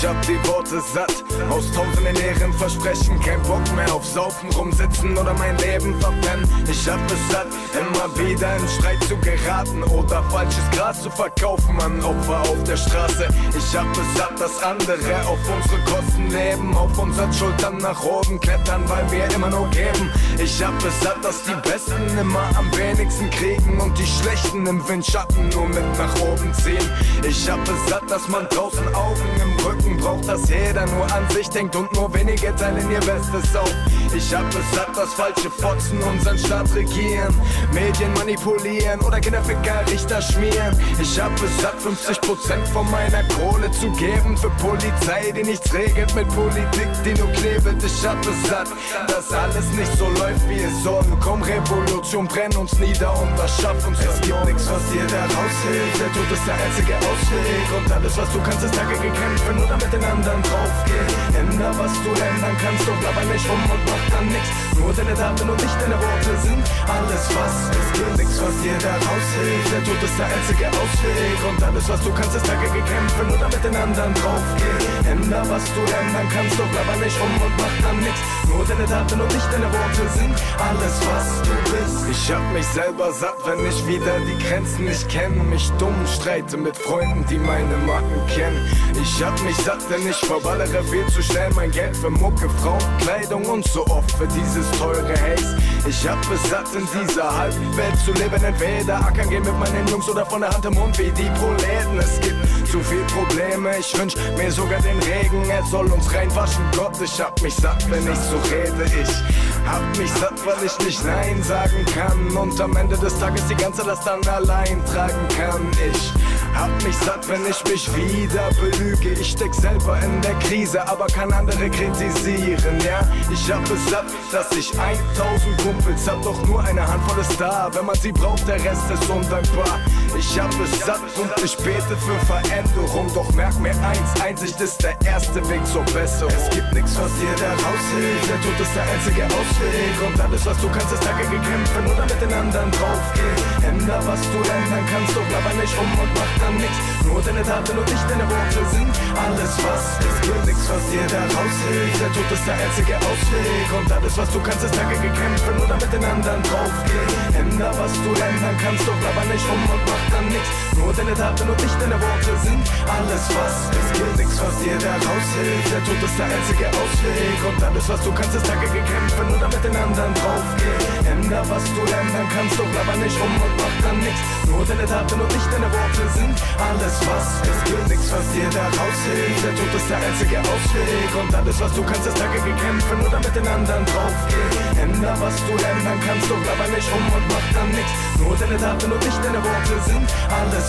Ich hab die Worte satt, aus tausenden leeren Versprechen. Kein Bock mehr auf Saufen, rumsitzen oder mein Leben verpennen. Ich hab es satt, immer wieder in Streit zu geraten oder falsches Gras zu verkaufen an Opfer auf der Straße. Ich hab es satt, dass andere auf unsere Kosten leben, auf unseren Schultern nach oben klettern, weil wir immer nur geben. Ich hab es satt, dass die Besten immer am wenigsten kriegen und die Schlechten im Windschatten nur mit nach oben ziehen. Ich hab es satt, dass man draußen Augen im Rücken dass jeder nur an sich denkt und nur wenige teilen ihr Bestes auf. Ich hab es satt, dass falsche Fotzen unseren Staat regieren, Medien manipulieren oder Kinderficker Richter schmieren. Ich hab es satt, 50% von meiner Kohle zu geben für Polizei, die nichts regelt mit Politik, die nur knebelt. Ich hab es satt, dass alles nicht so läuft, wie es soll. Komm, Revolution, brenn uns nieder und das schafft uns Es gibt nichts, was dir da raushilft. Der Tod ist der einzige Ausweg und alles, was du kannst, ist dagegen kämpfen oder mit den anderen draufgehen. Änder, was du ändern kannst, doch laber nicht rum und mach dann nichts. Nur deine Taten und nicht deine Worte sind alles, was es gilt. Nichts, was dir da raushilft. Der Tod ist der einzige Ausweg. Und alles, was du kannst, ist dagegen kämpfen oder mit den anderen draufgehen. Änder, was du ändern kannst, doch laber nicht rum und mach dann nichts. Nur deine Taten und nicht deine Worte sind alles, was du bist. Ich hab mich selber satt, wenn ich wieder die Grenzen nicht kenne. Mich dumm streite mit Freunden, die meine Marken kennen. Ich hab mich satt, denn ich verballere viel zu schnell mein Geld für Mucke, Frauen, Kleidung und so oft für dieses teure Haze. Ich hab es satt, in dieser Halbwelt zu leben. Entweder ackern gehen mit meinen Jungs oder von der Hand im Mund wie die Proleten. Es gibt zu viel Probleme, ich wünsch mir sogar den Regen. Er soll uns reinwaschen, Gott, ich hab mich satt, wenn ich so rede. Ich hab mich satt, weil ich nicht Nein sagen kann. Und am Ende des Tages die ganze Last dann allein tragen kann. Ich hab mich satt, wenn ich mich wieder belüge. Ich steck selber in der Krise, aber kann andere kritisieren, ja. Ich hab es satt, dass ich 1000 Kumpels hab, doch nur eine Handvoll ist da. Wenn man sie braucht, der Rest ist undankbar. Ich hab es satt und ich bete für Veränderung. Doch merk mir eins, Einsicht ist der erste Weg zur Besserung. Es gibt nichts, was dir da raushilft. Der Tod ist der einzige Ausweg. Und alles, was du kannst, ist dagegen kämpfen oder mit den anderen draufgehen. Änder, was du ändern kannst, doch laber nicht um und mach dann nichts. Nur deine Taten und nicht deine Worte sind alles, was es gibt. Nichts, was dir da raushilft. Der Tod ist der einzige Ausweg. Und alles, was du kannst, ist dagegen kämpfen oder mit den anderen draufgehen. Änder, was du ändern kannst, doch laber nicht um und mach dann nichts. Nur deine Taten und nicht deine Worte sind alles, was es gilt. Nichts, was dir da raushilft. Der Tod ist der einzige Ausweg. Und alles, was du kannst, ist dagegen kämpfen oder mit den anderen draufgehen. Änder, was du ändern kannst, doch laber nicht rum und mach dann nichts. Nur deine Taten und nicht deine Worte sind alles, was es gilt. Nichts, was dir da raushilft. Der Tod ist der einzige Ausweg. Und alles, was du kannst, ist dagegen kämpfen oder mit den anderen draufgehen. Änder, was du ändern kannst, doch laber nicht rum und mach dann nichts. Nur deine Taten und nicht deine Worte sind alles,